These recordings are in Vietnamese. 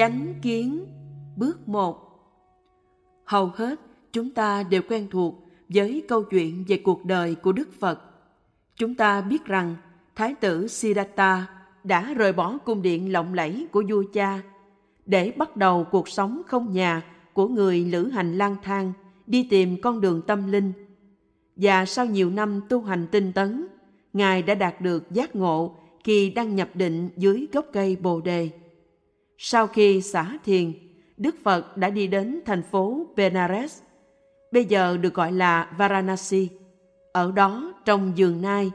Chánh kiến Bước 1 Hầu hết chúng ta đều quen thuộc với câu chuyện về cuộc đời của Đức Phật. Chúng ta biết rằng Thái tử Siddhartha đã rời bỏ cung điện lộng lẫy của vua cha để bắt đầu cuộc sống không nhà của người lữ hành lang thang đi tìm con đường tâm linh. Và sau nhiều năm tu hành tinh tấn, Ngài đã đạt được giác ngộ khi đang nhập định dưới gốc cây Bồ Đề. Sau khi xả thiền, Đức Phật đã đi đến thành phố Benares, bây giờ được gọi là Varanasi. Ở đó, trong giường nai,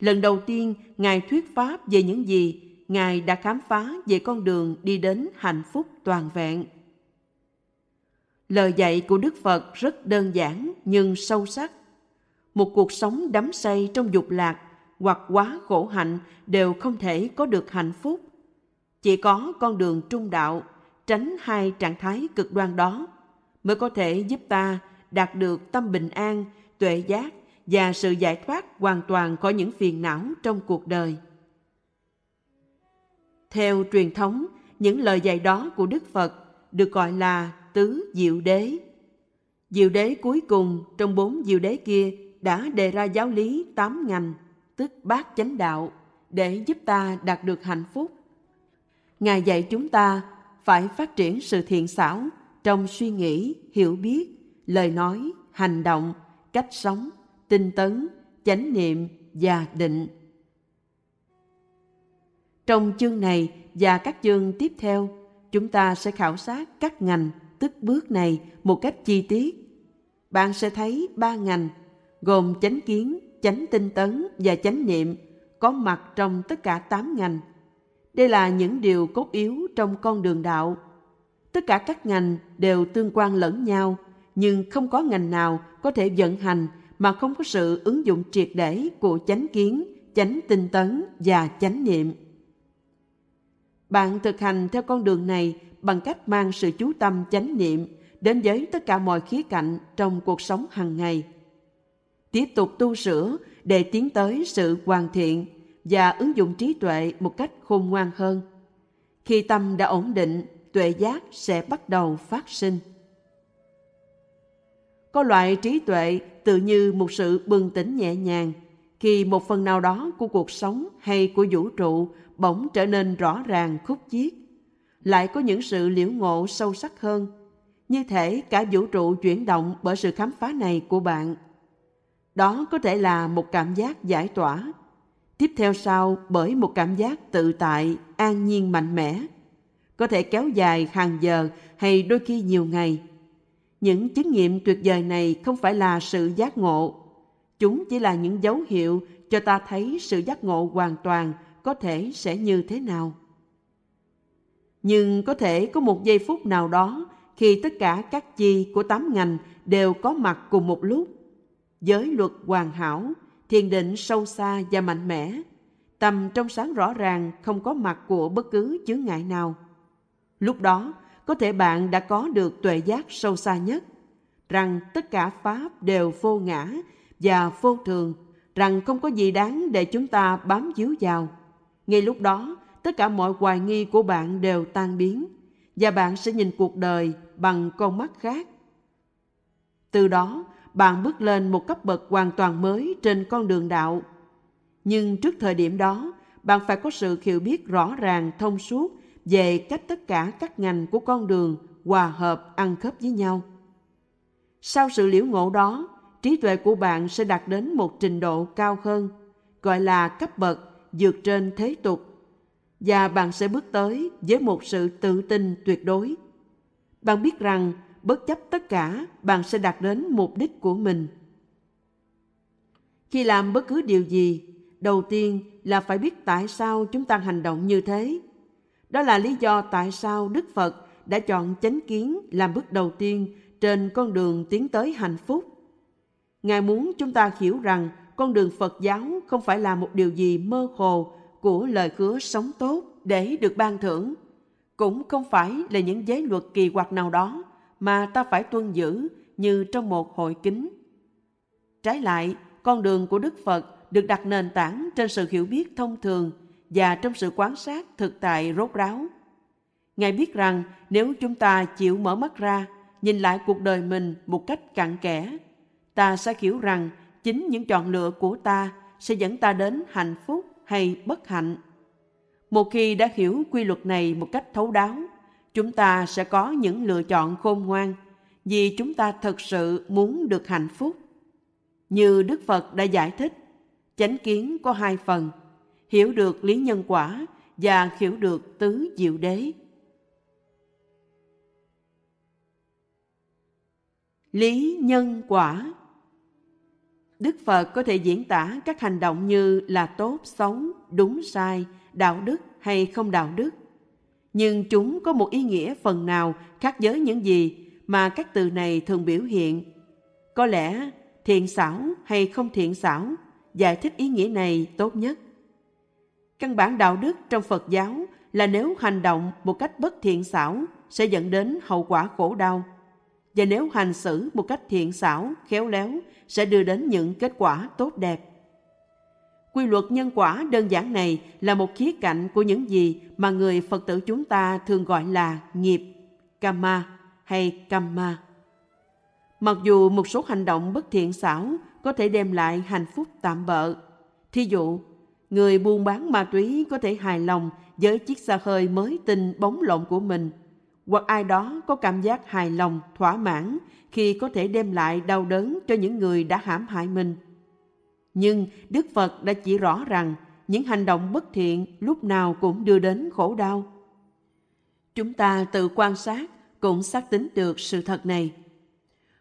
lần đầu tiên Ngài thuyết pháp về những gì Ngài đã khám phá về con đường đi đến hạnh phúc toàn vẹn. Lời dạy của Đức Phật rất đơn giản nhưng sâu sắc. Một cuộc sống đắm say trong dục lạc hoặc quá khổ hạnh đều không thể có được hạnh phúc. Chỉ có con đường trung đạo, tránh hai trạng thái cực đoan đó mới có thể giúp ta đạt được tâm bình an, tuệ giác và sự giải thoát hoàn toàn khỏi những phiền não trong cuộc đời. Theo truyền thống, những lời dạy đó của Đức Phật được gọi là tứ diệu đế. Diệu đế cuối cùng trong bốn diệu đế kia đã đề ra giáo lý tám ngành, tức bát chánh đạo, để giúp ta đạt được hạnh phúc. Ngài dạy chúng ta phải phát triển sự thiện xảo trong suy nghĩ, hiểu biết, lời nói, hành động, cách sống, tinh tấn, chánh niệm và định. Trong chương này và các chương tiếp theo, chúng ta sẽ khảo sát các ngành tức bước này một cách chi tiết. Bạn sẽ thấy ba ngành gồm chánh kiến, chánh tinh tấn và chánh niệm có mặt trong tất cả tám ngành. Đây là những điều cốt yếu trong con đường đạo. Tất cả các ngành đều tương quan lẫn nhau, nhưng không có ngành nào có thể vận hành mà không có sự ứng dụng triệt để của chánh kiến, chánh tinh tấn và chánh niệm. Bạn thực hành theo con đường này bằng cách mang sự chú tâm chánh niệm đến với tất cả mọi khía cạnh trong cuộc sống hàng ngày. Tiếp tục tu sửa để tiến tới sự hoàn thiện và ứng dụng trí tuệ một cách khôn ngoan hơn. Khi tâm đã ổn định, tuệ giác sẽ bắt đầu phát sinh. Có loại trí tuệ tự như một sự bừng tỉnh nhẹ nhàng khi một phần nào đó của cuộc sống hay của vũ trụ bỗng trở nên rõ ràng khúc chiết. Lại có những sự liễu ngộ sâu sắc hơn, như thể cả vũ trụ chuyển động bởi sự khám phá này của bạn. Đó có thể là một cảm giác giải tỏa, tiếp theo sau bởi một cảm giác tự tại, an nhiên mạnh mẽ, có thể kéo dài hàng giờ hay đôi khi nhiều ngày. Những chứng nghiệm tuyệt vời này không phải là sự giác ngộ, chúng chỉ là những dấu hiệu cho ta thấy sự giác ngộ hoàn toàn có thể sẽ như thế nào. Nhưng có thể có một giây phút nào đó khi tất cả các chi của tám ngành đều có mặt cùng một lúc. Giới luật hoàn hảo, thiền định sâu xa và mạnh mẽ, tầm trong sáng rõ ràng không có mặt của bất cứ chướng ngại nào. Lúc đó, có thể bạn đã có được tuệ giác sâu xa nhất, rằng tất cả Pháp đều vô ngã và vô thường, rằng không có gì đáng để chúng ta bám víu vào. Ngay lúc đó, tất cả mọi hoài nghi của bạn đều tan biến và bạn sẽ nhìn cuộc đời bằng con mắt khác. Từ đó, bạn bước lên một cấp bậc hoàn toàn mới trên con đường đạo. Nhưng trước thời điểm đó, bạn phải có sự hiểu biết rõ ràng thông suốt về cách tất cả các ngành của con đường hòa hợp ăn khớp với nhau. Sau sự liễu ngộ đó, trí tuệ của bạn sẽ đạt đến một trình độ cao hơn, gọi là cấp bậc vượt trên thế tục và bạn sẽ bước tới với một sự tự tin tuyệt đối. Bạn biết rằng bất chấp tất cả, bạn sẽ đạt đến mục đích của mình. Khi làm bất cứ điều gì, đầu tiên là phải biết tại sao chúng ta hành động như thế. Đó là lý do tại sao Đức Phật đã chọn chánh kiến làm bước đầu tiên trên con đường tiến tới hạnh phúc. Ngài muốn chúng ta hiểu rằng con đường Phật giáo không phải là một điều gì mơ hồ của lời hứa sống tốt để được ban thưởng, cũng không phải là những giới luật kỳ quặc nào đó mà ta phải tuân giữ như trong một hội kính. Trái lại, con đường của Đức Phật được đặt nền tảng trên sự hiểu biết thông thường và trong sự quan sát thực tại rốt ráo. Ngài biết rằng nếu chúng ta chịu mở mắt ra, nhìn lại cuộc đời mình một cách cặn kẽ, ta sẽ hiểu rằng chính những chọn lựa của ta sẽ dẫn ta đến hạnh phúc hay bất hạnh. Một khi đã hiểu quy luật này một cách thấu đáo, chúng ta sẽ có những lựa chọn khôn ngoan vì chúng ta thật sự muốn được hạnh phúc. Như Đức Phật đã giải thích, chánh kiến có hai phần, hiểu được lý nhân quả và hiểu được tứ diệu đế. Lý nhân quả Đức Phật có thể diễn tả các hành động như là tốt, xấu, đúng, sai, đạo đức hay không đạo đức. Nhưng chúng có một ý nghĩa phần nào khác với những gì mà các từ này thường biểu hiện. Có lẽ thiện xảo hay không thiện xảo giải thích ý nghĩa này tốt nhất. Căn bản đạo đức trong Phật giáo là nếu hành động một cách bất thiện xảo sẽ dẫn đến hậu quả khổ đau. Và nếu hành xử một cách thiện xảo, khéo léo sẽ đưa đến những kết quả tốt đẹp. Quy luật nhân quả đơn giản này là một khía cạnh của những gì mà người Phật tử chúng ta thường gọi là nghiệp, karma hay kamma. Mặc dù một số hành động bất thiện xảo có thể đem lại hạnh phúc tạm bợ. Thí dụ, người buôn bán ma túy có thể hài lòng với chiếc xe hơi mới tinh bóng lộn của mình, hoặc ai đó có cảm giác hài lòng, thỏa mãn khi có thể đem lại đau đớn cho những người đã hãm hại mình. Nhưng Đức Phật đã chỉ rõ rằng những hành động bất thiện lúc nào cũng đưa đến khổ đau. Chúng ta tự quan sát cũng xác tính được sự thật này.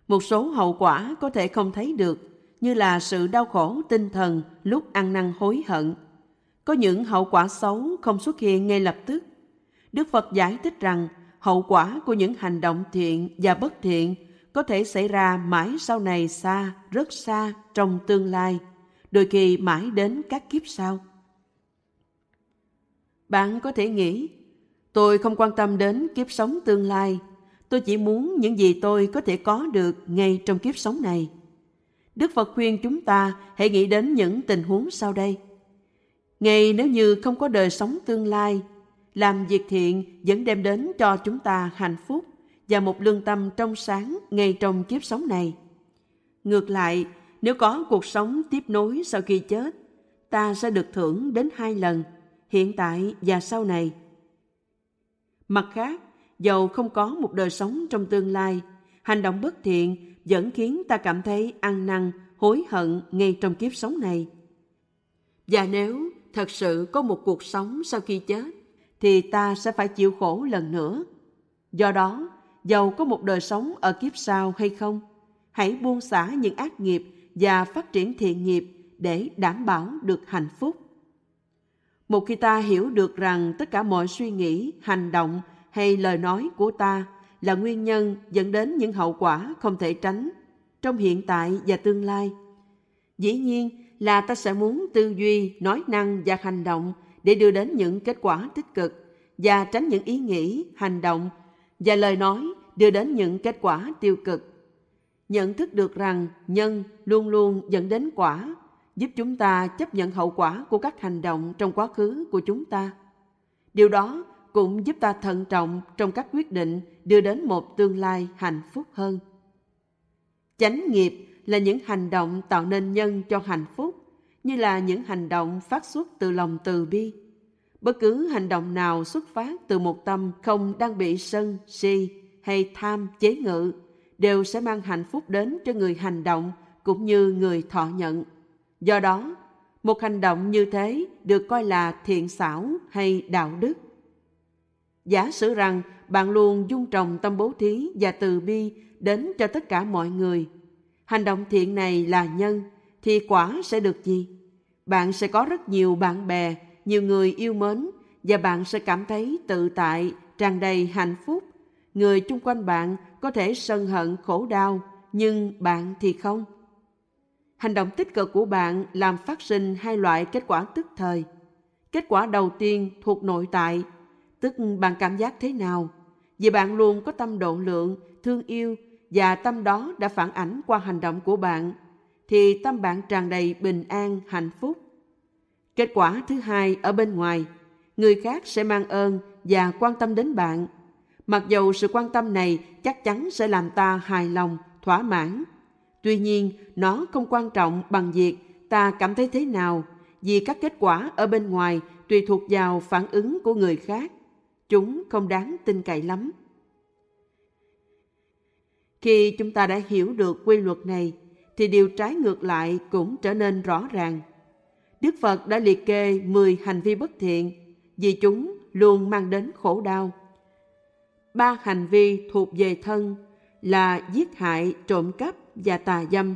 Một số hậu quả có thể không thấy được, như là sự đau khổ tinh thần lúc ăn năn hối hận. Có những hậu quả xấu không xuất hiện ngay lập tức. Đức Phật giải thích rằng hậu quả của những hành động thiện và bất thiện có thể xảy ra mãi sau này xa, rất xa trong tương lai, đôi khi mãi đến các kiếp sau. Bạn có thể nghĩ, tôi không quan tâm đến kiếp sống tương lai, tôi chỉ muốn những gì tôi có thể có được ngay trong kiếp sống này. Đức Phật khuyên chúng ta hãy nghĩ đến những tình huống sau đây. Ngay nếu như không có đời sống tương lai, làm việc thiện vẫn đem đến cho chúng ta hạnh phúc và một lương tâm trong sáng ngay trong kiếp sống này. Ngược lại, nếu có cuộc sống tiếp nối sau khi chết, ta sẽ được thưởng đến hai lần, hiện tại và sau này. Mặt khác, dầu không có một đời sống trong tương lai, hành động bất thiện vẫn khiến ta cảm thấy ăn năn, hối hận ngay trong kiếp sống này. Và nếu thật sự có một cuộc sống sau khi chết, thì ta sẽ phải chịu khổ lần nữa. Do đó, dầu có một đời sống ở kiếp sau hay không, hãy buông xả những ác nghiệp và phát triển thiện nghiệp để đảm bảo được hạnh phúc. Một khi ta hiểu được rằng tất cả mọi suy nghĩ, hành động hay lời nói của ta là nguyên nhân dẫn đến những hậu quả không thể tránh trong hiện tại và tương lai. Dĩ nhiên là ta sẽ muốn tư duy, nói năng và hành động để đưa đến những kết quả tích cực và tránh những ý nghĩ, hành động và lời nói đưa đến những kết quả tiêu cực. Nhận thức được rằng nhân luôn luôn dẫn đến quả, giúp chúng ta chấp nhận hậu quả của các hành động trong quá khứ của chúng ta. Điều đó cũng giúp ta thận trọng trong các quyết định đưa đến một tương lai hạnh phúc hơn. Chánh nghiệp là những hành động tạo nên nhân cho hạnh phúc, như là những hành động phát xuất từ lòng từ bi. Bất cứ hành động nào xuất phát từ một tâm không đang bị sân, si hay tham chế ngự đều sẽ mang hạnh phúc đến cho người hành động cũng như người thọ nhận. Do đó, một hành động như thế được coi là thiện xảo hay đạo đức. Giả sử rằng bạn luôn dung trồng tâm bố thí và từ bi đến cho tất cả mọi người. Hành động thiện này là nhân, thì quả sẽ được gì? Bạn sẽ có rất nhiều bạn bè, nhiều người yêu mến và bạn sẽ cảm thấy tự tại, tràn đầy hạnh phúc. Người chung quanh bạn có thể sân hận khổ đau, nhưng bạn thì không. Hành động tích cực của bạn làm phát sinh hai loại kết quả tức thời. Kết quả đầu tiên thuộc nội tại tức bạn cảm giác thế nào vì bạn luôn có tâm độ lượng thương yêu và tâm đó đã phản ảnh qua hành động của bạn thì tâm bạn tràn đầy bình an hạnh phúc kết quả thứ hai ở bên ngoài người khác sẽ mang ơn và quan tâm đến bạn. Mặc dầu sự quan tâm này chắc chắn sẽ làm ta hài lòng, thỏa mãn. Tuy nhiên, nó không quan trọng bằng việc ta cảm thấy thế nào, vì các kết quả ở bên ngoài tùy thuộc vào phản ứng của người khác. Chúng không đáng tin cậy lắm. Khi chúng ta đã hiểu được quy luật này, thì điều trái ngược lại cũng trở nên rõ ràng. Đức Phật đã liệt kê 10 hành vi bất thiện vì chúng luôn mang đến khổ đau. Ba hành vi thuộc về thân là giết hại, trộm cắp và tà dâm.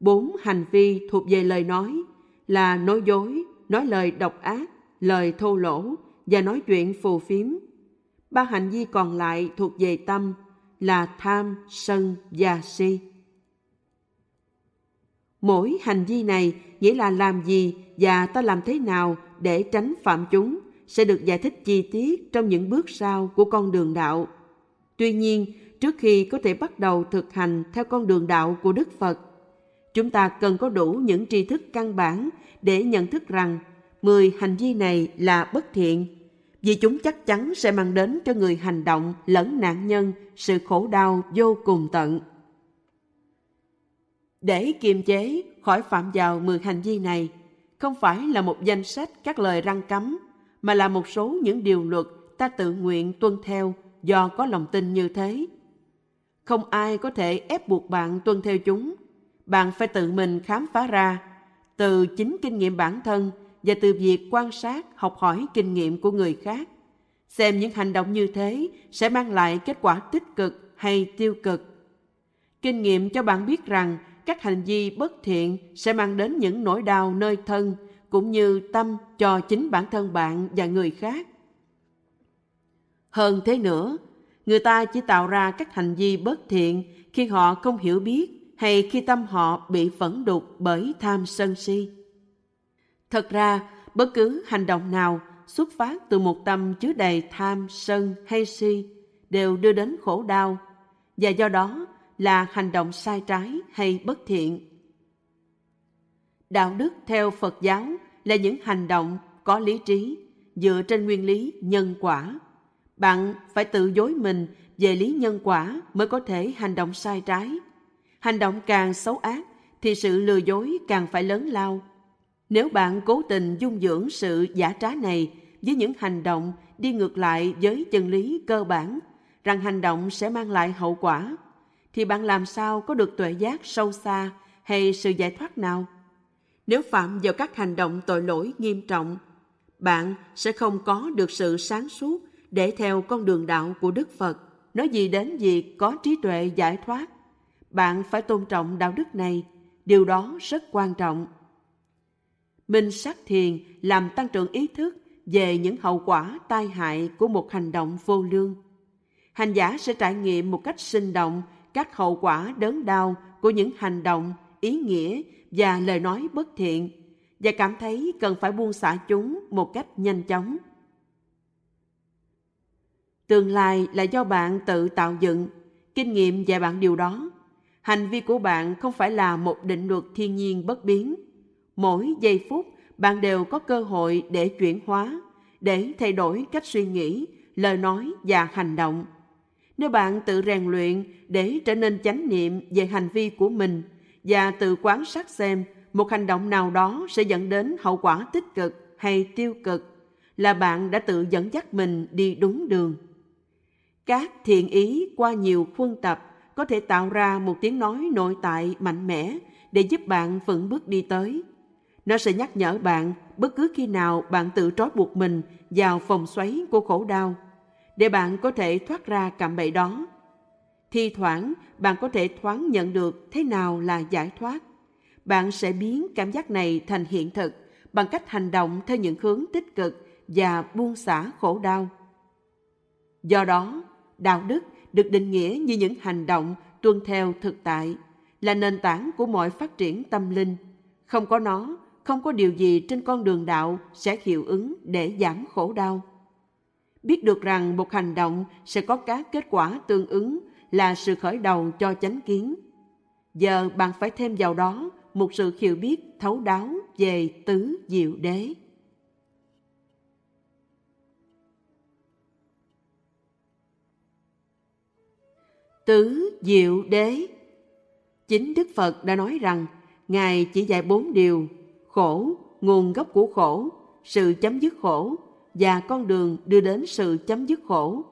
Bốn hành vi thuộc về lời nói là nói dối, nói lời độc ác, lời thô lỗ và nói chuyện phù phiếm. Ba hành vi còn lại thuộc về tâm là tham, sân và si. Mỗi hành vi này nghĩa là làm gì và ta làm thế nào để tránh phạm chúng sẽ được giải thích chi tiết trong những bước sau của con đường đạo. Tuy nhiên, trước khi có thể bắt đầu thực hành theo con đường đạo của Đức Phật, chúng ta cần có đủ những tri thức căn bản để nhận thức rằng 10 hành vi này là bất thiện, vì chúng chắc chắn sẽ mang đến cho người hành động lẫn nạn nhân sự khổ đau vô cùng tận. Để kiềm chế khỏi phạm vào 10 hành vi này, không phải là một danh sách các lời răng cấm, mà là một số những điều luật ta tự nguyện tuân theo do có lòng tin như thế. Không ai có thể ép buộc bạn tuân theo chúng. Bạn phải tự mình khám phá ra từ chính kinh nghiệm bản thân và từ việc quan sát, học hỏi kinh nghiệm của người khác. Xem những hành động như thế sẽ mang lại kết quả tích cực hay tiêu cực. Kinh nghiệm cho bạn biết rằng các hành vi bất thiện sẽ mang đến những nỗi đau nơi thân cũng như tâm cho chính bản thân bạn và người khác. Hơn thế nữa, người ta chỉ tạo ra các hành vi bất thiện khi họ không hiểu biết hay khi tâm họ bị phẫn đục bởi tham sân si. Thật ra, bất cứ hành động nào xuất phát từ một tâm chứa đầy tham, sân hay si đều đưa đến khổ đau và do đó là hành động sai trái hay bất thiện. Đạo đức theo Phật giáo là những hành động có lý trí, dựa trên nguyên lý nhân quả. Bạn phải tự dối mình về lý nhân quả mới có thể hành động sai trái. Hành động càng xấu ác thì sự lừa dối càng phải lớn lao. Nếu bạn cố tình dung dưỡng sự giả trá này với những hành động đi ngược lại với chân lý cơ bản, rằng hành động sẽ mang lại hậu quả, thì bạn làm sao có được tuệ giác sâu xa hay sự giải thoát nào? Nếu phạm vào các hành động tội lỗi nghiêm trọng, bạn sẽ không có được sự sáng suốt để theo con đường đạo của Đức Phật. Nói gì đến việc có trí tuệ giải thoát, bạn phải tôn trọng đạo đức này, điều đó rất quan trọng. Minh sát thiền làm tăng trưởng ý thức về những hậu quả tai hại của một hành động vô lương. Hành giả sẽ trải nghiệm một cách sinh động các hậu quả đớn đau của những hành động, ý nghĩa và lời nói bất thiện và cảm thấy cần phải buông xả chúng một cách nhanh chóng. Tương lai là do bạn tự tạo dựng, kinh nghiệm dạy bạn điều đó. Hành vi của bạn không phải là một định luật thiên nhiên bất biến. Mỗi giây phút, bạn đều có cơ hội để chuyển hóa, để thay đổi cách suy nghĩ, lời nói và hành động nếu bạn tự rèn luyện để trở nên chánh niệm về hành vi của mình và tự quan sát xem một hành động nào đó sẽ dẫn đến hậu quả tích cực hay tiêu cực, là bạn đã tự dẫn dắt mình đi đúng đường. Các thiện ý qua nhiều khuôn tập có thể tạo ra một tiếng nói nội tại mạnh mẽ để giúp bạn vững bước đi tới. Nó sẽ nhắc nhở bạn bất cứ khi nào bạn tự trói buộc mình vào vòng xoáy của khổ đau để bạn có thể thoát ra cạm bẫy đó. Thi thoảng, bạn có thể thoáng nhận được thế nào là giải thoát. Bạn sẽ biến cảm giác này thành hiện thực bằng cách hành động theo những hướng tích cực và buông xả khổ đau. Do đó, đạo đức được định nghĩa như những hành động tuân theo thực tại, là nền tảng của mọi phát triển tâm linh. Không có nó, không có điều gì trên con đường đạo sẽ hiệu ứng để giảm khổ đau biết được rằng một hành động sẽ có các kết quả tương ứng là sự khởi đầu cho chánh kiến. Giờ bạn phải thêm vào đó một sự hiểu biết thấu đáo về tứ diệu đế. Tứ diệu đế Chính Đức Phật đã nói rằng Ngài chỉ dạy bốn điều Khổ, nguồn gốc của khổ, sự chấm dứt khổ và con đường đưa đến sự chấm dứt khổ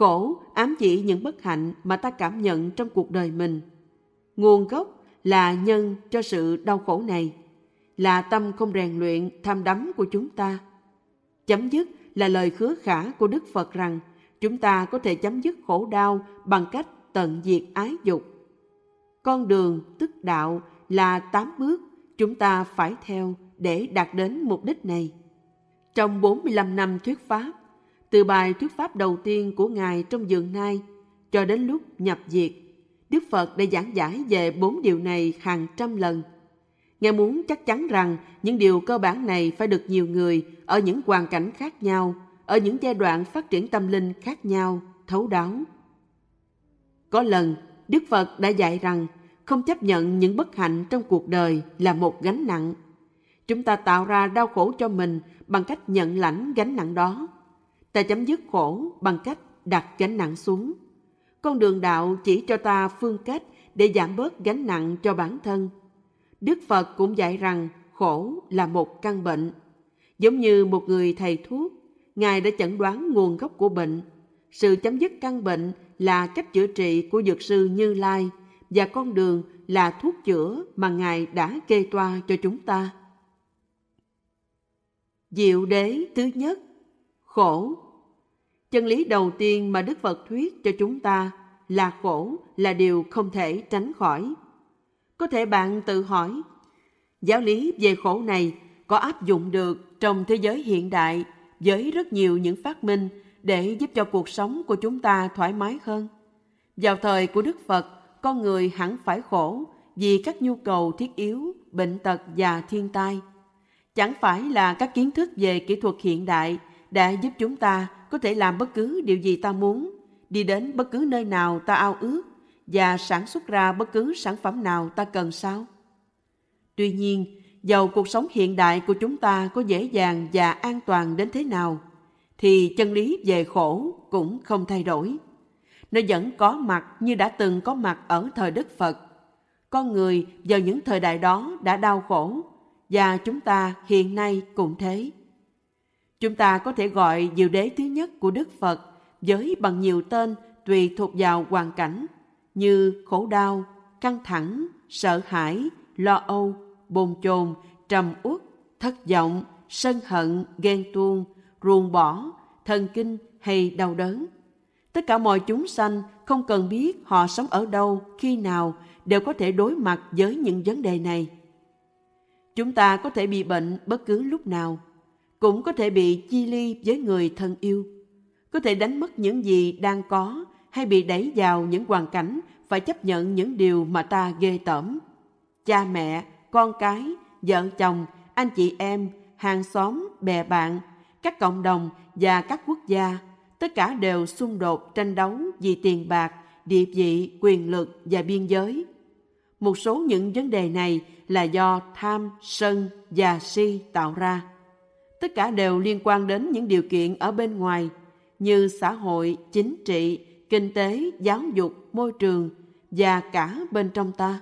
Khổ ám chỉ những bất hạnh mà ta cảm nhận trong cuộc đời mình. Nguồn gốc là nhân cho sự đau khổ này, là tâm không rèn luyện tham đắm của chúng ta. Chấm dứt là lời khứa khả của Đức Phật rằng chúng ta có thể chấm dứt khổ đau bằng cách tận diệt ái dục. Con đường tức đạo là tám bước chúng ta phải theo để đạt đến mục đích này. Trong 45 năm thuyết pháp, từ bài thuyết pháp đầu tiên của Ngài trong giường nai cho đến lúc nhập diệt, Đức Phật đã giảng giải về bốn điều này hàng trăm lần. Ngài muốn chắc chắn rằng những điều cơ bản này phải được nhiều người ở những hoàn cảnh khác nhau, ở những giai đoạn phát triển tâm linh khác nhau, thấu đáo. Có lần, Đức Phật đã dạy rằng không chấp nhận những bất hạnh trong cuộc đời là một gánh nặng. Chúng ta tạo ra đau khổ cho mình bằng cách nhận lãnh gánh nặng đó. Ta chấm dứt khổ bằng cách đặt gánh nặng xuống. Con đường đạo chỉ cho ta phương cách để giảm bớt gánh nặng cho bản thân. Đức Phật cũng dạy rằng khổ là một căn bệnh. Giống như một người thầy thuốc, Ngài đã chẩn đoán nguồn gốc của bệnh. Sự chấm dứt căn bệnh là cách chữa trị của Dược sư Như Lai và con đường là thuốc chữa mà Ngài đã kê toa cho chúng ta. Diệu đế thứ nhất, khổ. Chân lý đầu tiên mà Đức Phật thuyết cho chúng ta là khổ là điều không thể tránh khỏi. Có thể bạn tự hỏi, giáo lý về khổ này có áp dụng được trong thế giới hiện đại với rất nhiều những phát minh để giúp cho cuộc sống của chúng ta thoải mái hơn. Vào thời của Đức Phật, con người hẳn phải khổ vì các nhu cầu thiết yếu, bệnh tật và thiên tai. Chẳng phải là các kiến thức về kỹ thuật hiện đại đã giúp chúng ta có thể làm bất cứ điều gì ta muốn, đi đến bất cứ nơi nào ta ao ước và sản xuất ra bất cứ sản phẩm nào ta cần sao? Tuy nhiên, dầu cuộc sống hiện đại của chúng ta có dễ dàng và an toàn đến thế nào, thì chân lý về khổ cũng không thay đổi nó vẫn có mặt như đã từng có mặt ở thời Đức Phật. Con người vào những thời đại đó đã đau khổ, và chúng ta hiện nay cũng thế. Chúng ta có thể gọi diệu đế thứ nhất của Đức Phật với bằng nhiều tên tùy thuộc vào hoàn cảnh như khổ đau, căng thẳng, sợ hãi, lo âu, bồn chồn, trầm uất, thất vọng, sân hận, ghen tuông, ruồng bỏ, thần kinh hay đau đớn – Tất cả mọi chúng sanh không cần biết họ sống ở đâu, khi nào đều có thể đối mặt với những vấn đề này. Chúng ta có thể bị bệnh bất cứ lúc nào, cũng có thể bị chi ly với người thân yêu, có thể đánh mất những gì đang có hay bị đẩy vào những hoàn cảnh phải chấp nhận những điều mà ta ghê tởm. Cha mẹ, con cái, vợ chồng, anh chị em, hàng xóm, bè bạn, các cộng đồng và các quốc gia – tất cả đều xung đột tranh đấu vì tiền bạc, địa vị, quyền lực và biên giới. Một số những vấn đề này là do tham, sân và si tạo ra. Tất cả đều liên quan đến những điều kiện ở bên ngoài như xã hội, chính trị, kinh tế, giáo dục, môi trường và cả bên trong ta.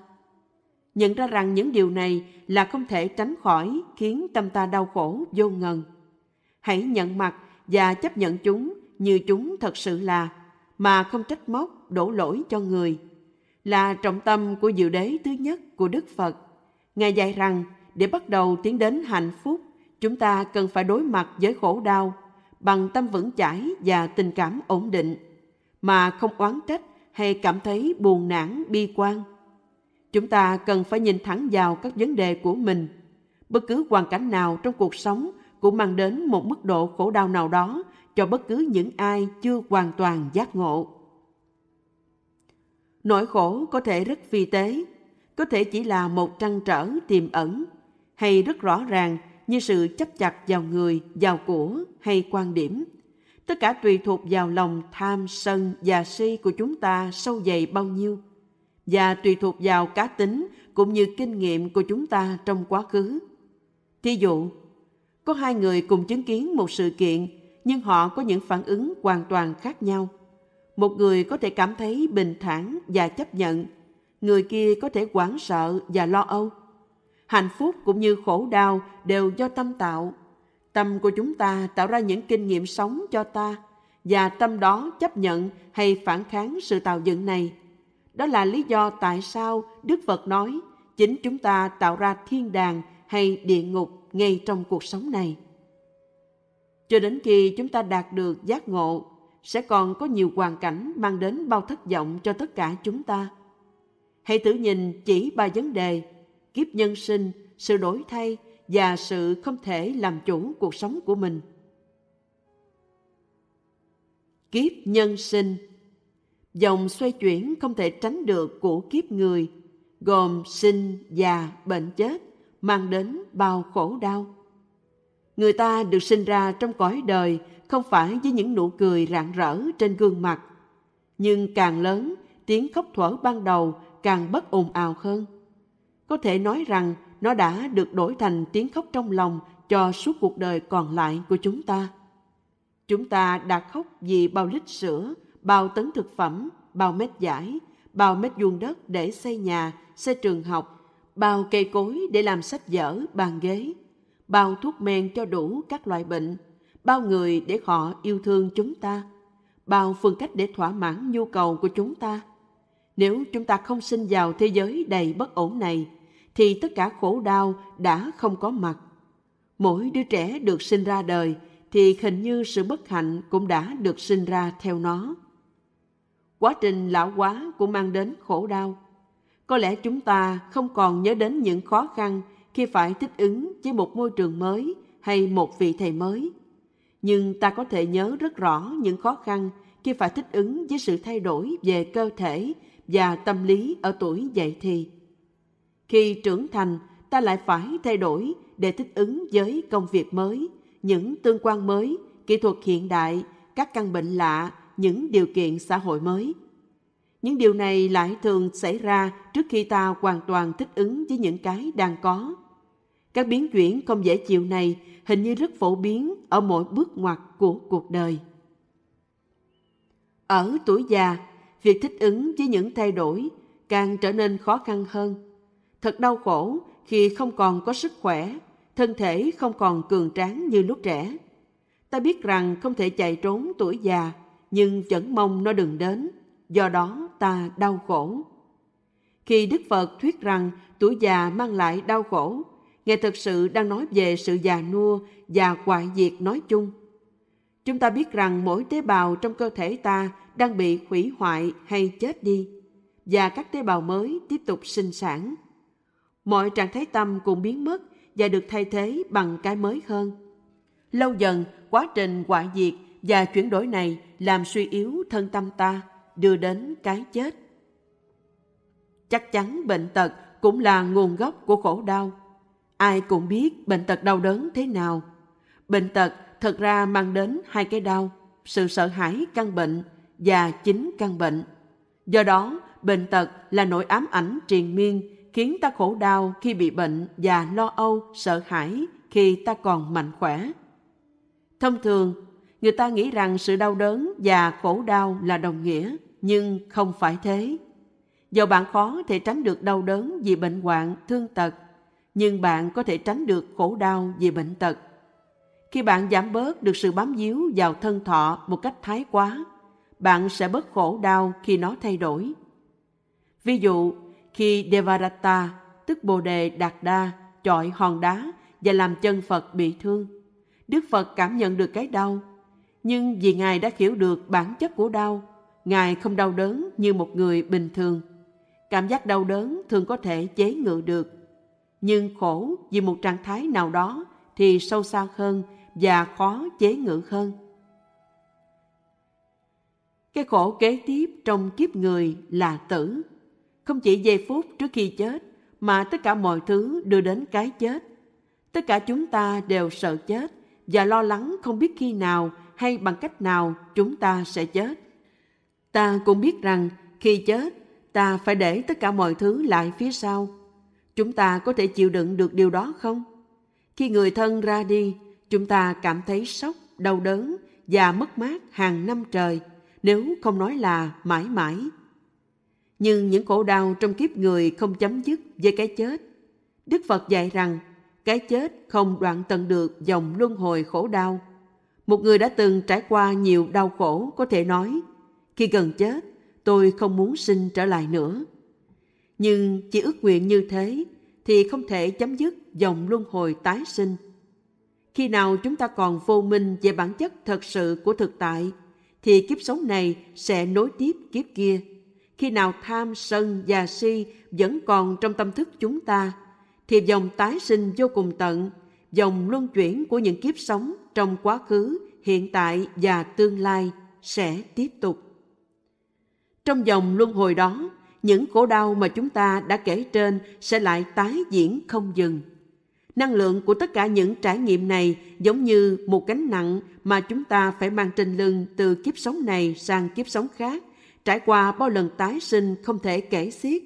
Nhận ra rằng những điều này là không thể tránh khỏi khiến tâm ta đau khổ vô ngần. Hãy nhận mặt và chấp nhận chúng như chúng thật sự là, mà không trách móc, đổ lỗi cho người, là trọng tâm của diệu đế thứ nhất của Đức Phật. Ngài dạy rằng, để bắt đầu tiến đến hạnh phúc, chúng ta cần phải đối mặt với khổ đau bằng tâm vững chãi và tình cảm ổn định, mà không oán trách hay cảm thấy buồn nản, bi quan. Chúng ta cần phải nhìn thẳng vào các vấn đề của mình. Bất cứ hoàn cảnh nào trong cuộc sống cũng mang đến một mức độ khổ đau nào đó cho bất cứ những ai chưa hoàn toàn giác ngộ. Nỗi khổ có thể rất vi tế, có thể chỉ là một trăn trở tiềm ẩn, hay rất rõ ràng như sự chấp chặt vào người, vào của hay quan điểm. Tất cả tùy thuộc vào lòng tham, sân và si của chúng ta sâu dày bao nhiêu, và tùy thuộc vào cá tính cũng như kinh nghiệm của chúng ta trong quá khứ. Thí dụ, có hai người cùng chứng kiến một sự kiện nhưng họ có những phản ứng hoàn toàn khác nhau. một người có thể cảm thấy bình thản và chấp nhận người kia có thể hoảng sợ và lo âu hạnh phúc cũng như khổ đau đều do tâm tạo. Tâm của chúng ta tạo ra những kinh nghiệm sống cho ta, và tâm đó chấp nhận hay phản kháng sự tạo dựng này. Đó là lý do tại sao đức phật nói, chính chúng ta tạo ra thiên đàng hay địa ngục ngay trong cuộc sống này. Cho đến khi chúng ta đạt được giác ngộ, sẽ còn có nhiều hoàn cảnh mang đến bao thất vọng cho tất cả chúng ta. Hãy thử nhìn chỉ ba vấn đề kiếp nhân sinh, sự đổi thay và sự không thể làm chủ cuộc sống của mình. Kiếp nhân sinh. Dòng xoay chuyển không thể tránh được của kiếp người, gồm sinh già bệnh chết, mang đến bao khổ đau. Người ta được sinh ra trong cõi đời không phải với những nụ cười rạng rỡ trên gương mặt, nhưng càng lớn, tiếng khóc thuở ban đầu càng bất ồn ào hơn có thể nói rằng nó đã được đổi thành tiếng khóc trong lòng cho suốt cuộc đời còn lại của chúng ta. Chúng ta đã khóc vì bao lít sữa, bao tấn thực phẩm, bao mét giải, bao mét vuông đất để xây nhà, xây trường học, bao cây cối để làm sách vở, bàn ghế, bao thuốc men cho đủ các loại bệnh, bao người để họ yêu thương chúng ta, bao phương cách để thỏa mãn nhu cầu của chúng ta. Nếu chúng ta không sinh vào thế giới đầy bất ổn này thì tất cả khổ đau đã không có mặt. Mỗi đứa trẻ được sinh ra đời thì hình như sự bất hạnh cũng đã được sinh ra theo nó. Quá trình lão hóa cũng mang đến khổ đau. Có lẽ chúng ta không còn nhớ đến những khó khăn khi phải thích ứng với một môi trường mới hay một vị thầy mới. Nhưng ta có thể nhớ rất rõ những khó khăn khi phải thích ứng với sự thay đổi về cơ thể và tâm lý ở tuổi dậy thì khi trưởng thành, ta lại phải thay đổi để thích ứng với công việc mới, những tương quan mới, kỹ thuật hiện đại, các căn bệnh lạ, những điều kiện xã hội mới. Những điều này lại thường xảy ra trước khi ta hoàn toàn thích ứng với những cái đang có. Các biến chuyển không dễ chịu này hình như rất phổ biến ở mỗi bước ngoặt của cuộc đời. Ở tuổi già, việc thích ứng với những thay đổi càng trở nên khó khăn hơn thật đau khổ khi không còn có sức khỏe, thân thể không còn cường tráng như lúc trẻ. Ta biết rằng không thể chạy trốn tuổi già, nhưng vẫn mong nó đừng đến, do đó ta đau khổ. Khi đức phật thuyết rằng tuổi già mang lại đau khổ, ngài thực sự đang nói về sự già nua và hoại diệt nói chung. Chúng ta biết rằng mỗi tế bào trong cơ thể ta đang bị hủy hoại hay chết đi, và các tế bào mới tiếp tục sinh sản mọi trạng thái tâm cũng biến mất và được thay thế bằng cái mới hơn. Lâu dần, quá trình hoại diệt và chuyển đổi này làm suy yếu thân tâm ta, đưa đến cái chết. Chắc chắn bệnh tật cũng là nguồn gốc của khổ đau. Ai cũng biết bệnh tật đau đớn thế nào. Bệnh tật thật ra mang đến hai cái đau, sự sợ hãi căn bệnh và chính căn bệnh. Do đó, bệnh tật là nỗi ám ảnh triền miên khiến ta khổ đau khi bị bệnh và lo âu, sợ hãi khi ta còn mạnh khỏe. Thông thường, người ta nghĩ rằng sự đau đớn và khổ đau là đồng nghĩa, nhưng không phải thế. Do bạn khó thể tránh được đau đớn vì bệnh hoạn, thương tật, nhưng bạn có thể tránh được khổ đau vì bệnh tật. Khi bạn giảm bớt được sự bám víu vào thân thọ một cách thái quá, bạn sẽ bớt khổ đau khi nó thay đổi. Ví dụ khi devadatta, tức bồ đề đạt đa, chọi hòn đá và làm chân phật bị thương, đức phật cảm nhận được cái đau nhưng vì ngài đã hiểu được bản chất của đau, ngài không đau đớn như một người bình thường cảm giác đau đớn thường có thể chế ngự được nhưng khổ vì một trạng thái nào đó thì sâu xa hơn và khó chế ngự hơn. Cái khổ kế tiếp trong kiếp người là tử. Không chỉ giây phút trước khi chết, mà tất cả mọi thứ đưa đến cái chết. Tất cả chúng ta đều sợ chết và lo lắng không biết khi nào hay bằng cách nào chúng ta sẽ chết. Ta cũng biết rằng khi chết, ta phải để tất cả mọi thứ lại phía sau chúng ta có thể chịu đựng được điều đó không khi người thân ra đi chúng ta cảm thấy sốc đau đớn và mất mát hàng năm trời nếu không nói là mãi mãi. Nhưng những khổ đau trong kiếp người không chấm dứt với cái chết. Đức Phật dạy rằng cái chết không đoạn tận được dòng luân hồi khổ đau. Một người đã từng trải qua nhiều đau khổ có thể nói, khi gần chết, tôi không muốn sinh trở lại nữa. Nhưng chỉ ước nguyện như thế thì không thể chấm dứt dòng luân hồi tái sinh. Khi nào chúng ta còn vô minh về bản chất thật sự của thực tại, thì kiếp sống này sẽ nối tiếp kiếp kia. Khi nào tham, sân và si vẫn còn trong tâm thức chúng ta, thì dòng tái sinh vô cùng tận, dòng luân chuyển của những kiếp sống trong quá khứ, hiện tại và tương lai sẽ tiếp tục. Trong dòng luân hồi đó, những khổ đau mà chúng ta đã kể trên sẽ lại tái diễn không dừng. Năng lượng của tất cả những trải nghiệm này giống như một gánh nặng mà chúng ta phải mang trên lưng từ kiếp sống này sang kiếp sống khác, trải qua bao lần tái sinh không thể kể xiết.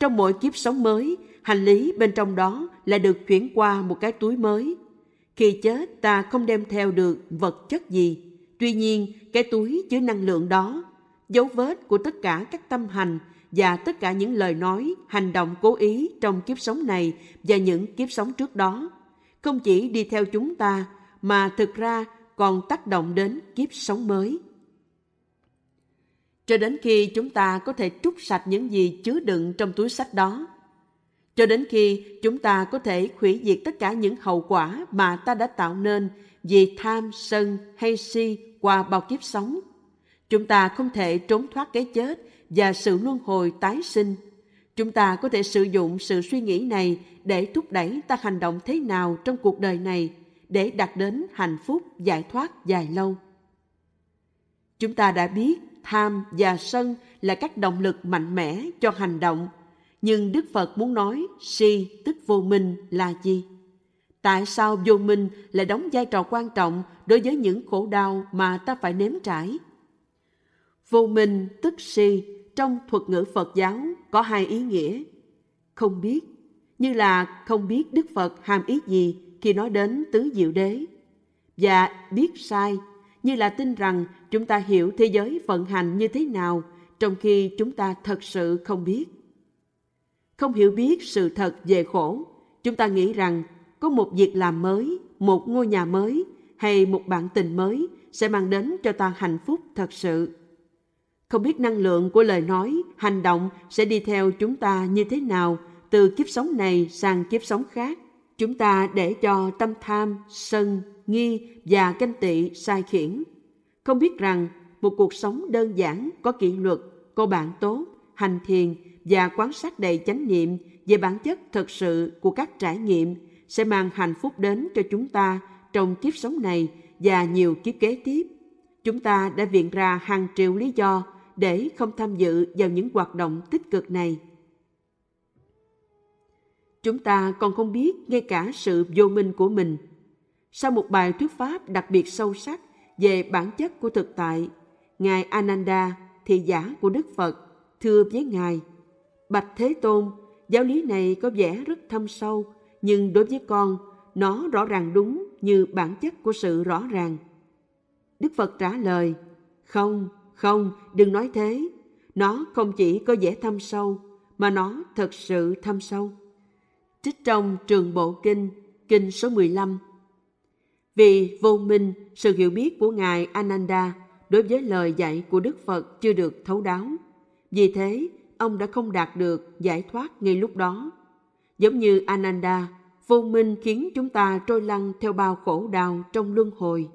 Trong mỗi kiếp sống mới, hành lý bên trong đó lại được chuyển qua một cái túi mới. Khi chết ta không đem theo được vật chất gì, tuy nhiên cái túi chứa năng lượng đó, dấu vết của tất cả các tâm hành và tất cả những lời nói, hành động cố ý trong kiếp sống này và những kiếp sống trước đó, không chỉ đi theo chúng ta mà thực ra còn tác động đến kiếp sống mới. Cho đến khi chúng ta có thể trút sạch những gì chứa đựng trong túi sách đó, cho đến khi chúng ta có thể hủy diệt tất cả những hậu quả mà ta đã tạo nên vì tham, sân hay si qua bao kiếp sống. Chúng ta không thể trốn thoát cái chết và sự luân hồi tái sinh. Chúng ta có thể sử dụng sự suy nghĩ này để thúc đẩy ta hành động thế nào trong cuộc đời này để đạt đến hạnh phúc giải thoát dài lâu. Chúng ta đã biết tham và sân là các động lực mạnh mẽ cho hành động, nhưng Đức Phật muốn nói si tức vô minh là gì? Tại sao vô minh lại đóng vai trò quan trọng đối với những khổ đau mà ta phải nếm trải? Vô minh tức si trong thuật ngữ Phật giáo có hai ý nghĩa. Không biết, như là không biết Đức Phật hàm ý gì khi nói đến tứ diệu đế. Và biết sai, như là tin rằng chúng ta hiểu thế giới vận hành như thế nào trong khi chúng ta thật sự không biết. Không hiểu biết sự thật về khổ, chúng ta nghĩ rằng có một việc làm mới, một ngôi nhà mới hay một bạn tình mới sẽ mang đến cho ta hạnh phúc thật sự không biết năng lượng của lời nói, hành động sẽ đi theo chúng ta như thế nào từ kiếp sống này sang kiếp sống khác. Chúng ta để cho tâm tham, sân, nghi và ganh tị sai khiển. Không biết rằng một cuộc sống đơn giản, có kỷ luật, cô bạn tốt, hành thiền và quan sát đầy chánh niệm về bản chất thật sự của các trải nghiệm sẽ mang hạnh phúc đến cho chúng ta trong kiếp sống này và nhiều kiếp kế tiếp. Chúng ta đã viện ra hàng triệu lý do để không tham dự vào những hoạt động tích cực này. Chúng ta còn không biết ngay cả sự vô minh của mình. Sau một bài thuyết pháp đặc biệt sâu sắc về bản chất của thực tại, Ngài Ananda, thị giả của Đức Phật, thưa với Ngài, Bạch Thế Tôn, giáo lý này có vẻ rất thâm sâu, nhưng đối với con, nó rõ ràng đúng như bản chất của sự rõ ràng. Đức Phật trả lời, không, không, đừng nói thế. Nó không chỉ có vẻ thâm sâu, mà nó thật sự thâm sâu. Trích trong trường bộ kinh, kinh số 15. Vì vô minh, sự hiểu biết của Ngài Ananda đối với lời dạy của Đức Phật chưa được thấu đáo. Vì thế, ông đã không đạt được giải thoát ngay lúc đó. Giống như Ananda, vô minh khiến chúng ta trôi lăn theo bao khổ đau trong luân hồi.